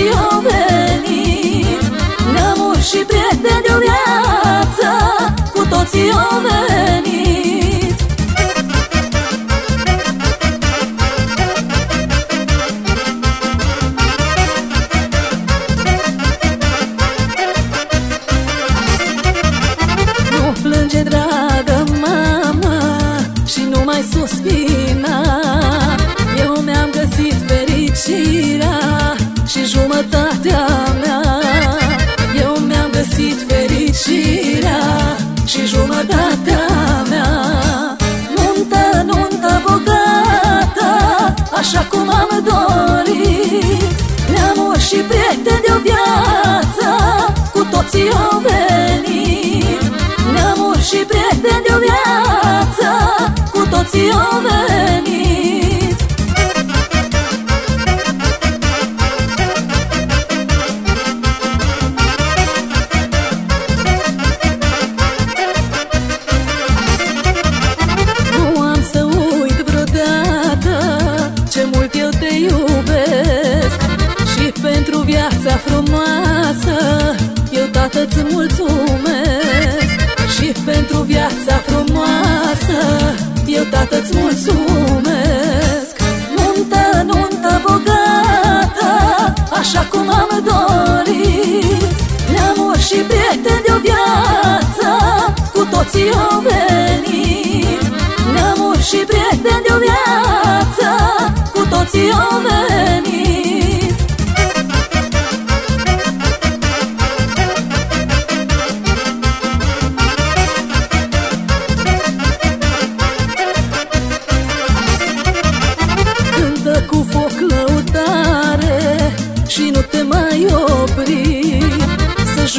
toții au venit. Neamuri și prieteni de-o viață Cu toții au venit jumătatea mea. Eu mi-am găsit fericirea Și jumătatea mea. Nuntă, nuntă bogată Așa cum am dorit. Neamuri și prieteni de-o viață Cu toții au venit. Neamuri și prieteni de-o viață Cu toții au venit Eu, tată, ți mulțumesc Și pentru viața frumoasă Eu, tată, ți mulțumesc. Nuntă, nuntă bogată Așa cum am dorit. Neamuri și prieteni de-o viață Cu toții au venit Neamuri și prieteni de-o viață Cu toții au venit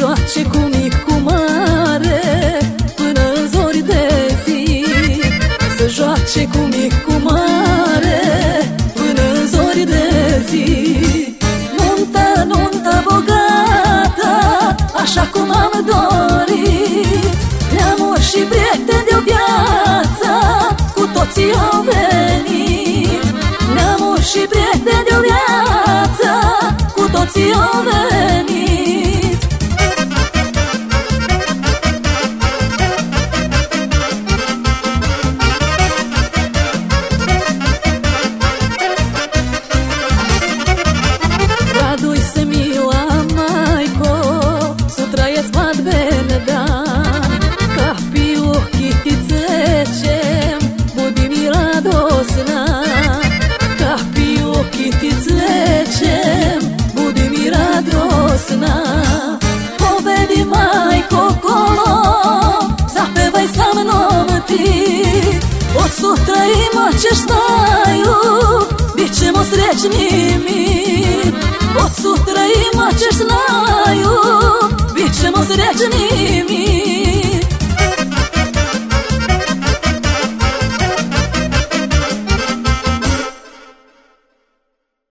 joace cu mic, cu mare Până în zori de zi. Să joace cu mic, cu mare Până în zori de zi. Nuntă, nuntă bogată Așa cum am dorit. Neamuri și prieteni de-o viață Cu toții au venit. Neamuri și prieteni de-o viață Cu toții au venit ćeš znaju, bit ćemo srećni mi. Od sutra imat ćeš znaju, bit ćemo srećni mi.